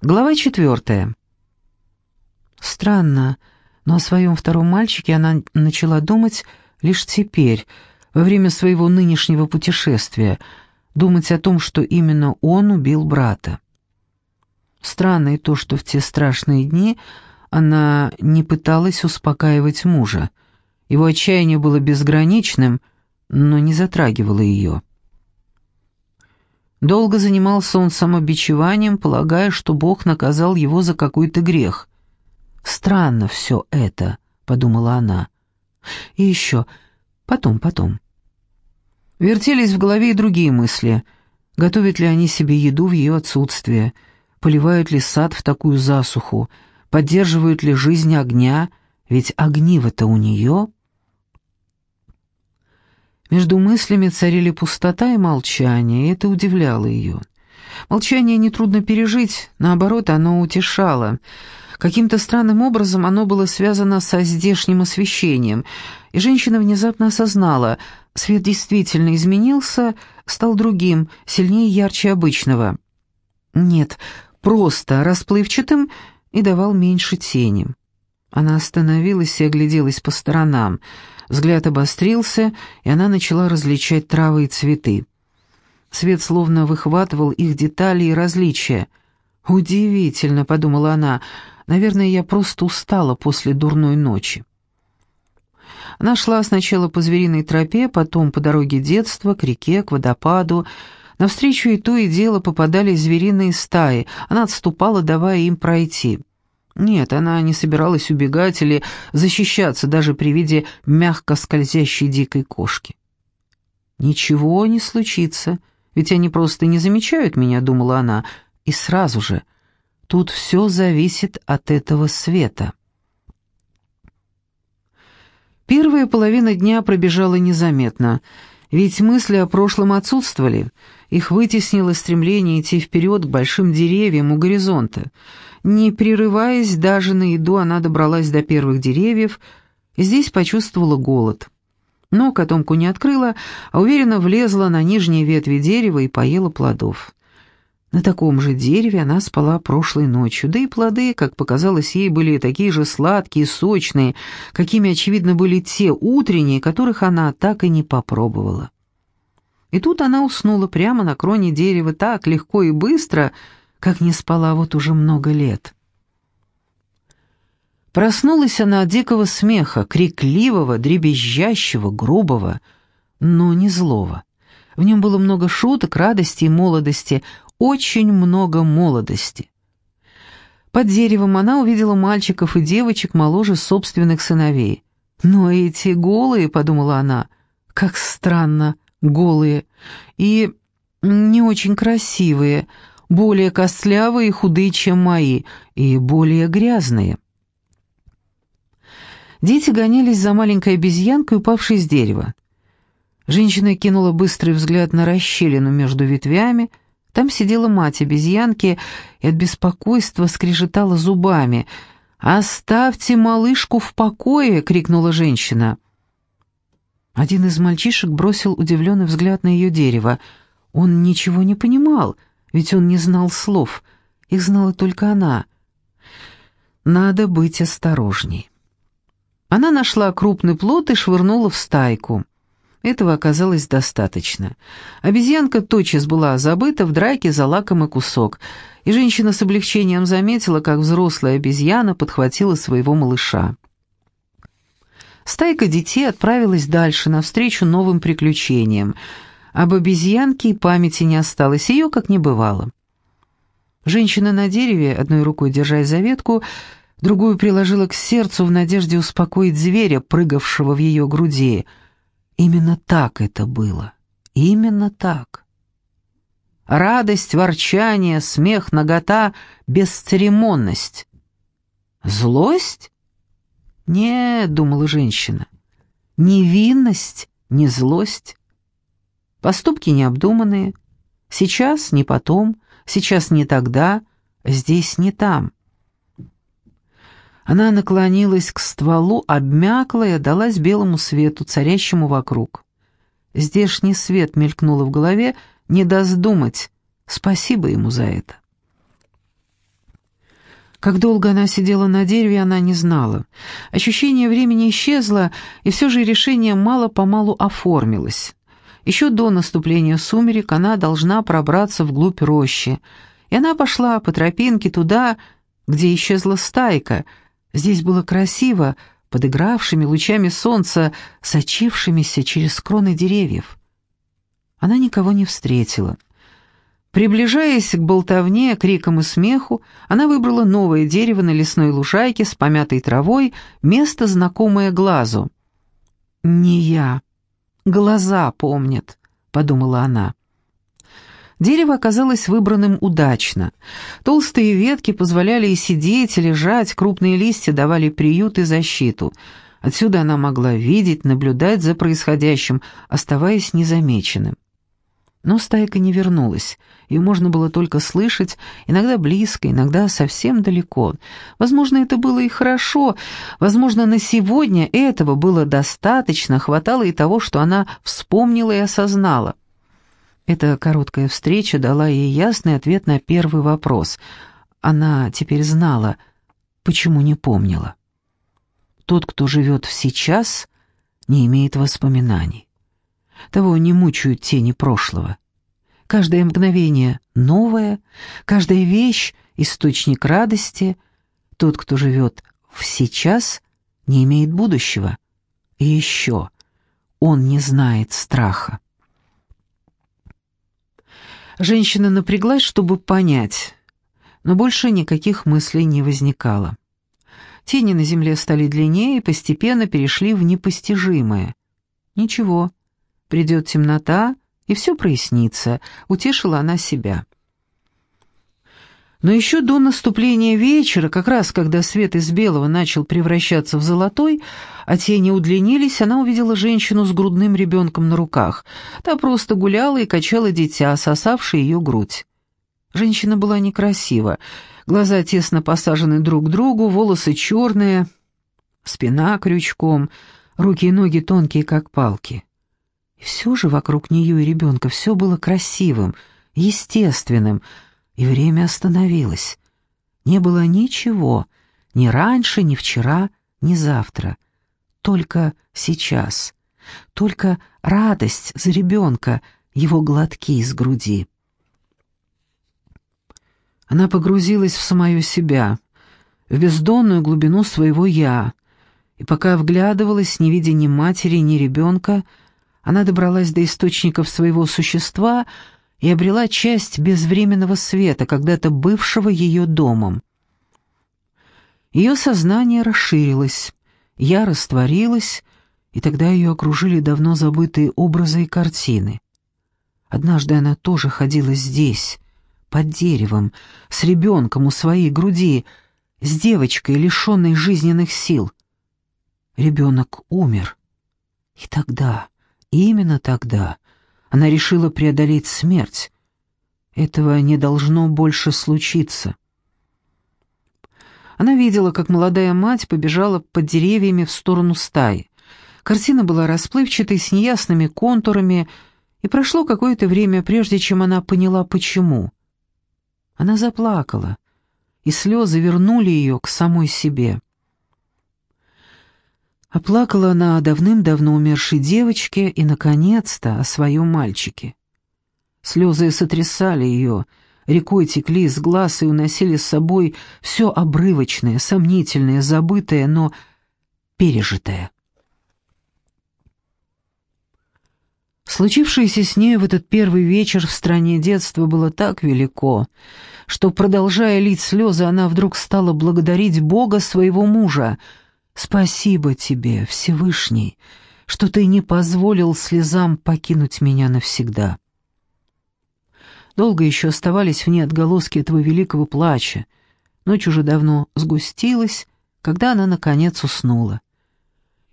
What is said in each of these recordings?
Глава четвертая. Странно, но о своем втором мальчике она начала думать лишь теперь, во время своего нынешнего путешествия, думать о том, что именно он убил брата. Странно и то, что в те страшные дни она не пыталась успокаивать мужа. Его отчаяние было безграничным, но не затрагивало ее. Долго занимался он самобичеванием, полагая, что Бог наказал его за какой-то грех. «Странно все это», — подумала она. «И еще, потом, потом». Вертелись в голове и другие мысли. Готовят ли они себе еду в ее отсутствие? Поливают ли сад в такую засуху? Поддерживают ли жизнь огня? Ведь огниво-то у нее... Между мыслями царили пустота и молчание, и это удивляло ее. Молчание нетрудно пережить, наоборот, оно утешало. Каким-то странным образом оно было связано со здешним освещением, и женщина внезапно осознала, свет действительно изменился, стал другим, сильнее и ярче обычного. Нет, просто расплывчатым и давал меньше тени. Она остановилась и огляделась по сторонам — Взгляд обострился, и она начала различать травы и цветы. Свет словно выхватывал их детали и различия. «Удивительно», — подумала она, — «наверное, я просто устала после дурной ночи». Она шла сначала по звериной тропе, потом по дороге детства, к реке, к водопаду. Навстречу и то и дело попадали звериные стаи. Она отступала, давая им пройти. Нет, она не собиралась убегать или защищаться даже при виде мягко скользящей дикой кошки. «Ничего не случится, ведь они просто не замечают меня», — думала она, и сразу же. Тут все зависит от этого света. Первая половина дня пробежала незаметно, ведь мысли о прошлом отсутствовали, их вытеснило стремление идти вперед к большим деревьям у горизонта — не прерываясь даже на еду, она добралась до первых деревьев и здесь почувствовала голод. Но котомку не открыла, а уверенно влезла на нижние ветви дерева и поела плодов. На таком же дереве она спала прошлой ночью, да и плоды, как показалось ей, были такие же сладкие, сочные, какими, очевидно, были те утренние, которых она так и не попробовала. И тут она уснула прямо на кроне дерева так легко и быстро, как не спала вот уже много лет. Проснулась она от дикого смеха, крикливого, дребезжащего, грубого, но не злого. В нем было много шуток, радости и молодости, очень много молодости. Под деревом она увидела мальчиков и девочек моложе собственных сыновей. «Но эти голые», — подумала она, — «как странно, голые, и не очень красивые, более костлявые и худые, чем мои, и более грязные. Дети гонялись за маленькой обезьянкой, упавшей с дерева. Женщина кинула быстрый взгляд на расщелину между ветвями. Там сидела мать обезьянки и от беспокойства скрежетала зубами. «Оставьте малышку в покое!» — крикнула женщина. Один из мальчишек бросил удивленный взгляд на ее дерево. Он ничего не понимал — ведь он не знал слов, их знала только она. Надо быть осторожней. Она нашла крупный плод и швырнула в стайку. Этого оказалось достаточно. Обезьянка тотчас была забыта в драке за лакомый кусок, и женщина с облегчением заметила, как взрослая обезьяна подхватила своего малыша. Стайка детей отправилась дальше, навстречу новым приключениям — об обезьянке и памяти не осталось, ее как не бывало. Женщина на дереве, одной рукой держась за ветку, другую приложила к сердцу в надежде успокоить зверя, прыгавшего в ее груди. Именно так это было. Именно так. Радость, ворчание, смех, нагота, бесцеремонность. Злость? Нет, думала женщина. Невинность, не злость. Поступки необдуманные. Сейчас не потом, сейчас не тогда, здесь не там. Она наклонилась к стволу, обмякла и отдалась белому свету, царящему вокруг. Здешний свет мелькнуло в голове, не даст думать. Спасибо ему за это. Как долго она сидела на дереве, она не знала. Ощущение времени исчезло, и все же решение мало-помалу оформилось. Еще до наступления сумерек она должна пробраться вглубь рощи, и она пошла по тропинке туда, где исчезла стайка. Здесь было красиво, под игравшими лучами солнца, сочившимися через кроны деревьев. Она никого не встретила. Приближаясь к болтовне, крикам и смеху, она выбрала новое дерево на лесной лужайке с помятой травой, место, знакомое глазу. «Не я. Глаза помнят», — подумала она. Дерево оказалось выбранным удачно. Толстые ветки позволяли и сидеть, и лежать, крупные листья давали приют и защиту. Отсюда она могла видеть, наблюдать за происходящим, оставаясь незамеченным. Но стайка не вернулась. Ее можно было только слышать, иногда близко, иногда совсем далеко. Возможно, это было и хорошо. Возможно, на сегодня этого было достаточно, хватало и того, что она вспомнила и осознала. Эта короткая встреча дала ей ясный ответ на первый вопрос. Она теперь знала, почему не помнила. Тот, кто живет сейчас, не имеет воспоминаний. Того не мучают тени прошлого. Каждое мгновение новое, каждая вещь — источник радости. Тот, кто живет в сейчас, не имеет будущего. И еще он не знает страха. Женщина напряглась, чтобы понять, но больше никаких мыслей не возникало. Тени на земле стали длиннее и постепенно перешли в непостижимое. Ничего, Придет темнота, и все прояснится, утешила она себя. Но еще до наступления вечера, как раз когда свет из белого начал превращаться в золотой, а тени удлинились, она увидела женщину с грудным ребенком на руках. Та просто гуляла и качала дитя, сосавшее ее грудь. Женщина была некрасива, глаза тесно посажены друг к другу, волосы черные, спина крючком, руки и ноги тонкие, как палки. И все же вокруг нее и ребенка все было красивым, естественным, и время остановилось. Не было ничего, ни раньше, ни вчера, ни завтра. Только сейчас. Только радость за ребенка, его глотки из груди. Она погрузилась в самое себя, в бездонную глубину своего «я», и пока вглядывалась, не видя ни матери, ни ребенка, она добралась до источников своего существа и обрела часть безвременного света, когда-то бывшего ее домом. Ее сознание расширилось, я растворилась, и тогда ее окружили давно забытые образы и картины. Однажды она тоже ходила здесь, под деревом, с ребенком у своей груди, с девочкой, лишенной жизненных сил. Ребенок умер. И тогда... Именно тогда она решила преодолеть смерть. Этого не должно больше случиться. Она видела, как молодая мать побежала под деревьями в сторону стаи. Картина была расплывчатой, с неясными контурами, и прошло какое-то время, прежде чем она поняла, почему. Она заплакала, и слезы вернули ее к самой себе. Оплакала она о давным-давно умершей девочке и, наконец-то, о своем мальчике. Слезы сотрясали ее, рекой текли из глаз и уносили с собой все обрывочное, сомнительное, забытое, но пережитое. Случившееся с ней в этот первый вечер в стране детства было так велико, что, продолжая лить слезы, она вдруг стала благодарить Бога своего мужа — Спасибо тебе, Всевышний, что ты не позволил слезам покинуть меня навсегда. Долго еще оставались в ней отголоски этого великого плача. Ночь уже давно сгустилась, когда она, наконец, уснула.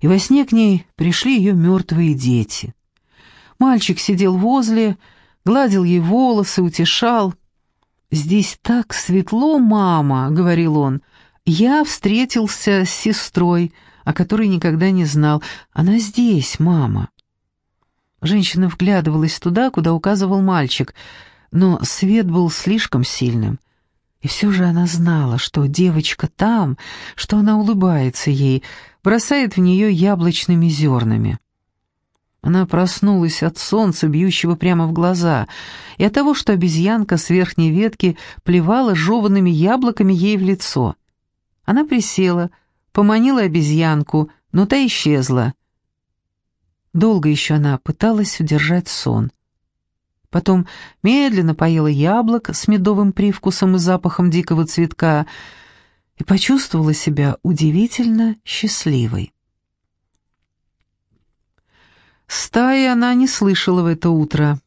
И во сне к ней пришли ее мертвые дети. Мальчик сидел возле, гладил ей волосы, утешал. «Здесь так светло, мама», — говорил он, — я встретился с сестрой, о которой никогда не знал. Она здесь, мама. Женщина вглядывалась туда, куда указывал мальчик, но свет был слишком сильным. И все же она знала, что девочка там, что она улыбается ей, бросает в нее яблочными зернами. Она проснулась от солнца, бьющего прямо в глаза, и от того, что обезьянка с верхней ветки плевала жеванными яблоками ей в лицо. Она присела, поманила обезьянку, но та исчезла. Долго еще она пыталась удержать сон. Потом медленно поела яблок с медовым привкусом и запахом дикого цветка и почувствовала себя удивительно счастливой. Стаи она не слышала в это утро.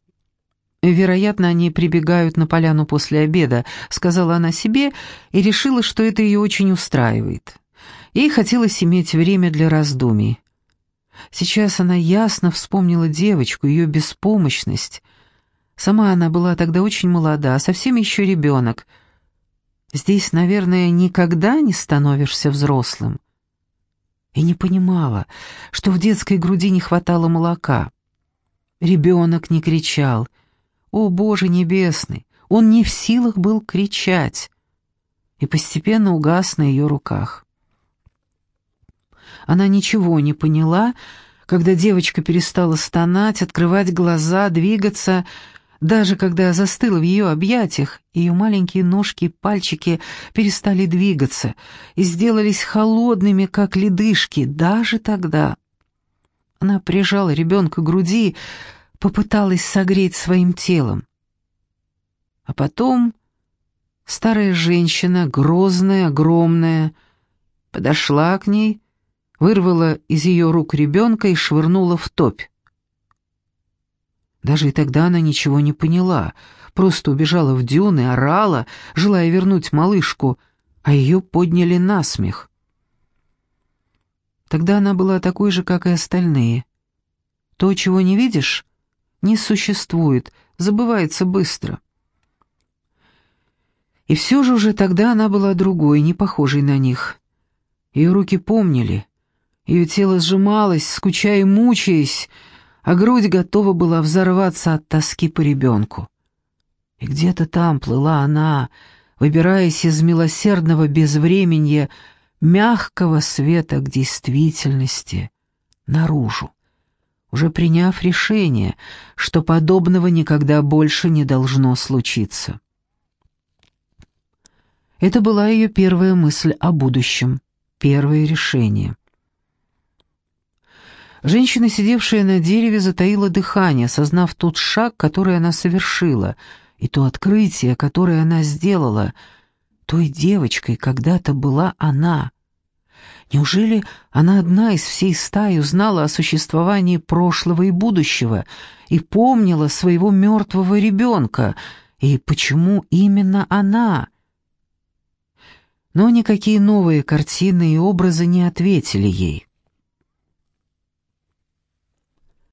«Вероятно, они прибегают на поляну после обеда», — сказала она себе и решила, что это ее очень устраивает. Ей хотелось иметь время для раздумий. Сейчас она ясно вспомнила девочку, ее беспомощность. Сама она была тогда очень молода, совсем еще ребенок. Здесь, наверное, никогда не становишься взрослым и не понимала, что в детской груди не хватало молока. Ребенок не кричал. «О, Боже небесный!» Он не в силах был кричать. И постепенно угас на ее руках. Она ничего не поняла, когда девочка перестала стонать, открывать глаза, двигаться, даже когда застыла в ее объятиях, ее маленькие ножки и пальчики перестали двигаться и сделались холодными, как ледышки, даже тогда. Она прижала ребенка к груди, попыталась согреть своим телом. А потом старая женщина, грозная, огромная, подошла к ней, вырвала из ее рук ребенка и швырнула в топь. Даже и тогда она ничего не поняла, просто убежала в дюны, орала, желая вернуть малышку, а ее подняли на смех. Тогда она была такой же, как и остальные. То, чего не видишь, не существует, забывается быстро. И все же уже тогда она была другой, не похожей на них. Ее руки помнили, ее тело сжималось, скучая и мучаясь, а грудь готова была взорваться от тоски по ребенку. И где-то там плыла она, выбираясь из милосердного безвременья, мягкого света к действительности, наружу, уже приняв решение, что подобного никогда больше не должно случиться. Это была ее первая мысль о будущем, первое решение — Женщина, сидевшая на дереве, затаила дыхание, осознав тот шаг, который она совершила, и то открытие, которое она сделала. Той девочкой когда-то была она. Неужели она одна из всей стаи узнала о существовании прошлого и будущего и помнила своего мертвого ребенка? И почему именно она? Но никакие новые картины и образы не ответили ей.